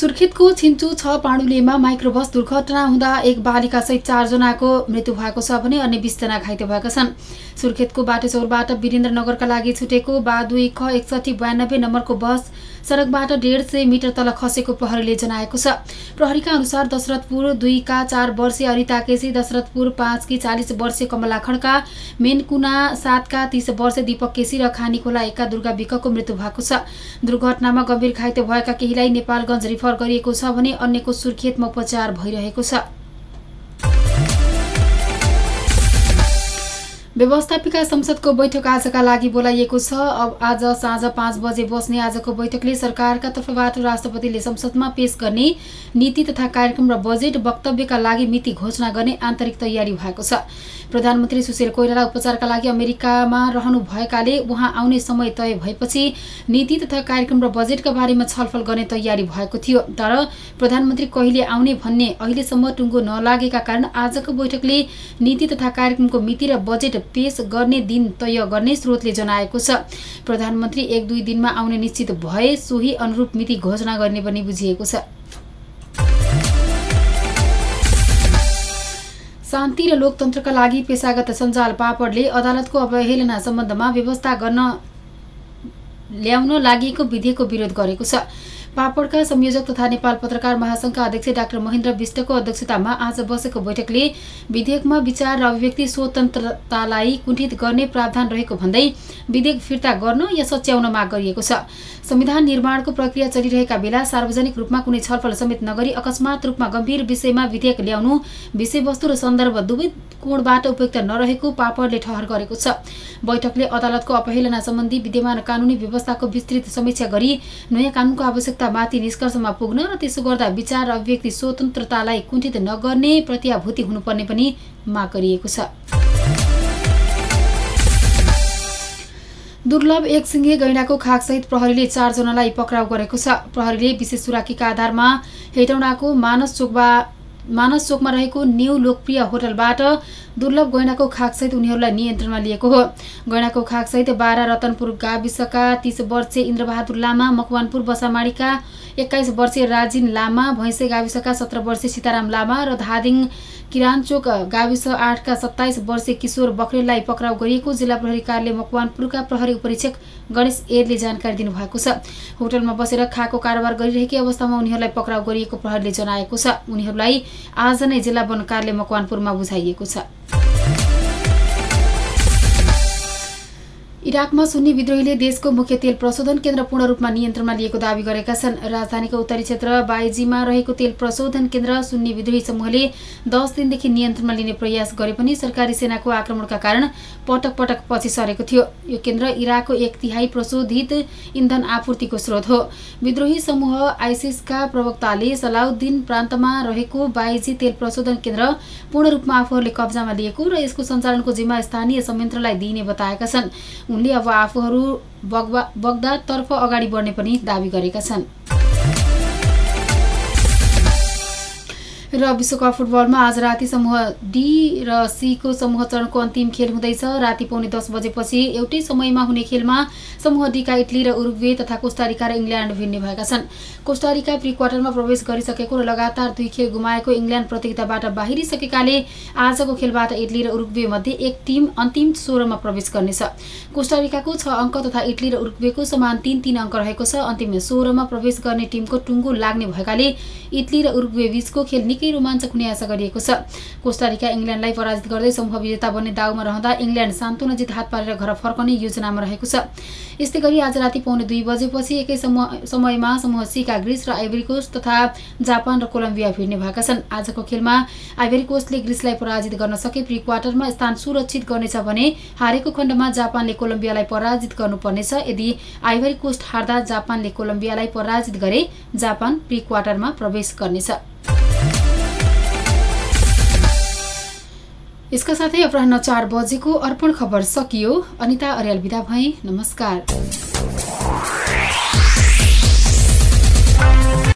सुर्खेतको छिन्चु छ पाण्डुलेमा माइक्रोबस दुर्घटना हुँदा एक बालिकासहित चारजनाको मृत्यु भएको छ भने अन्य बिसजना घाइते भएका छन्। सुर्खेतको बाटोचौरबाट वीरेन्द्रनगरका लागि छुटेको बा दुई ख एकसठी बयानब्बे नम्बरको बस सडकबाट डेढ सय मिटर तल खसेको प्रहरीले जनाएको छ। प्रहरीका अनुसार दशरथपुर दुईका चार वर्षीय अनिता केसी दशरथपुर पाँचकी चालिस वर्षीय कमला खड्का मेनकुना सातका तीस वर्षीय दीपक केसी र खानीखोला एकका दुर्गा विकको मृत्यु भएको छ। दुर्घटनामा गम्भीर घाइते भएका केहीलाई नेपालगञ्ज रिफर गरिएको छ भने अन्यको सुर्खेतमा उपचार भइरहेको छ। व्यवस्थापिका संसदको बैठक आजका लागि बोलाइएको छ। अब आज साँझ पाँच बजे बस्ने आजको बैठकले सरकारका तर्फबाट राष्ट्रपतिले संसदमा पेश गर्ने नीति तथा कार्यक्रम र बजेट वक्तव्यका लागि मिति घोषणा गर्ने आन्तरिक तयारी भएको छ। प्रधानमन्त्री सुशील कोइराला उपचारका लागि अमेरिकामा रहनु भएकाले उहाँ आउने समय तय भएपछि नीति तथा कार्यक्रम र बजेटका बारेमा छलफल गर्ने तयारी भएको थियो। तर प्रधानमन्त्री कहिले आउने भन्ने अहिलेसम्म टुङ्गो नलागेका कारण आजको बैठकले नीति तथा कार्यक्रमको मिति र बजेट पेश गर्ने दिन तय गर्ने स्रोतले जनाएको छ। प्रधानमन्त्री एक दुई दिनमा आउने निश्चित भए सोही अनुरूप मिति घोषणा गर्ने पनि बुझिएको छ। शान्ति र लोकतन्त्रका लागि पेसागत सञ्जाल पापडले अदालतको अवहेलना सम्बन्धमा व्यवस्था गर्न ल्याउन लागि विधेयकको विरोध गरेको छ। पापडका संयोजक तथा नेपाल पत्रकार महासंघका अध्यक्ष डाक्टर महेन्द्र विष्टको अध्यक्षतामा आज बसेको बैठकले विधेयकमा विचार र अभिव्यक्ति स्वतन्त्रतालाई कुण्ठित गर्ने प्रावधान रहेको भन्दै विधेयक फिर्ता गर्न या सच्याउन माग गरिएको छ। संविधान निर्माणको प्रक्रिया चलिरहेका बेला सार्वजनिक रूपमा कुनै छलफल समेत नगरी अकस्मात रूपमा गम्भीर विषयमा विधेयक ल्याउनु विषयवस्तु र सन्दर्भ दुवै कोणबाट उपयुक्त नरहेको पापडले ठहर गरेको छ। बैठकले अदालतको अपहेलना सम्बन्धी विद्यमान कानूनी व्यवस्थाको विस्तृत समीक्षा गरी नयाँ कानूनको आवश्यकतामाथि निष्कर्षमा पुग्न र त्यसो गर्दा विचार र अभिव्यक्ति स्वतन्त्रतालाई कुण्ठित नगर्ने प्रत्याभूति हुनुपर्ने पनि माग गरिएको छ। दुर्लभ एक सिङ्गे गैँडाको खाकसहित प्रहरीले चारजनालाई पक्राउ गरेको छ। प्रहरीले विशेष सुराकीका आधारमा हेटौँडाको मानस चोकबा मानस चोकमा रहेको न्यू लोकप्रिय होटलबाट दुर्लभ गैँडाको खाकसहित उनीहरूलाई नियन्त्रणमा लिएको हो। गैँडाको खाकसहित बाह्र रतनपुर गाविसका तीस वर्षीय इन्द्रबहादुर लामा मकवानपुर बसामाडीका एक्काइस वर्षीय राजिन लामा भैँसे गाविसका सत्र वर्षीय सीताराम लामा र धादिङ किरानचोक गाविस आठका सत्ताइस वर्षीय किशोर बक्रेललाई पक्राउ गरिएको जिल्ला प्रहरी कार्यालय मकवानपुरका प्रहरी उपरीक्षक गणेश एरले जानकारी दिनुभएको छ। होटलमा बसेर खाको कारोबार गरिरहेकै अवस्थामा उनीहरूलाई पक्राउ गरिएको प्रहरीले जनाएको छ। उनीहरूलाई आज नै जिल्ला वन कार्यालय मकवानपुरमा बुझाइएको छ। इराकमा सुन्नी विद्रोहीले देशको मुख्य तेल प्रशोधन केन्द्र पूर्ण रूपमा नियन्त्रणमा लिएको दावी गरेका छन्। राजधानीको उत्तरी क्षेत्र बाइजीमा रहेको तेल प्रशोधन केन्द्र सुन्नी विद्रोही समूहले दस दिनदेखि नियन्त्रणमा लिने प्रयास गरे पनि सरकारी सेनाको आक्रमणका कारण पटक पटक पछि सरेको थियो। यो केन्द्र इराकको एक तिहाई प्रशोधित इन्धन आपूर्तिको स्रोत हो। विद्रोही समूह आइसिसका प्रवक्ताले सलाउद्दिन प्रान्तमा रहेको बाइजी तेल प्रशोधन केन्द्र पूर्ण रूपमा आफूहरूले कब्जामा लिएको र यसको सञ्चालनको जिम्मा स्थानीय संयन्त्रलाई दिइने बताएका छन्। उनले अब आफूहरू बगदादतर्फ अगाडि बढ्ने पनि दावी गरेका छन्। र विश्वकप फुटबलमा आज राति समूह डी र सीको समूह चरणको अन्तिम खेल हुँदैछ। राति पाउने दस बजेपछि एउटै समयमा हुने खेलमा समूह डीका इटली र उरुग्वे तथा कोस्टारिका र इङ्ल्यान्ड भिड्ने भएका छन्। कोस्टारिका प्री क्वार्टरमा प्रवेश गरिसकेको र लगातार दुई खेल गुमाएको इङ्ल्यान्ड प्रतियोगिताबाट बाहिरिसकेकाले आजको खेलबाट इटली र उरुग्वे मध्ये एक टिम अन्तिम सोह्रमा प्रवेश गर्नेछ। कोस्टारिकाको छ अङ्क तथा इटली र उरुग्वेको समान तिन तिन अङ्क रहेको छ। अन्तिम सोह्रमा प्रवेश गर्ने टिमको टुङ्गो लाग्ने भएकाले इटली र उरुग्वे बीचको खेल निकै रोमाञ्चक हुने आशा गरिएको छ। कोस्टारिका इङ्ल्यान्डलाई पराजित गर्दै समूह विजेता बन्ने दाउमा रहँदा इङ्ल्यान्ड सान्तुना जित हात पारेर घर फर्कने योजनामा रहेको छ। यस्तै गरी आज राति पाउने दुई बजेपछि एकै समयमा समूह सीका ग्रिस र आइभरी कोस्ट तथा जापान र कोलम्बिया भिड्ने भएका छन्। आजको खेलमा आइभरी कोस्टले ग्रिसलाई पराजित गर्न सके प्री क्वार्टरमा स्थान सुरक्षित गर्नेछ भने हारेको खण्डमा जापानले कोलम्बियालाई पराजित गर्नुपर्नेछ। यदि आइभरी कोस्ट हार्दा जापानले कोलम्बियालाई पराजित गरे जापान प्री क्वार्टरमा प्रवेश गर्नेछ। यसका साथै अपराह चार बजेको अर्पण खबर सकियो। अनिता अर्याल विदा भई। नमस्कार।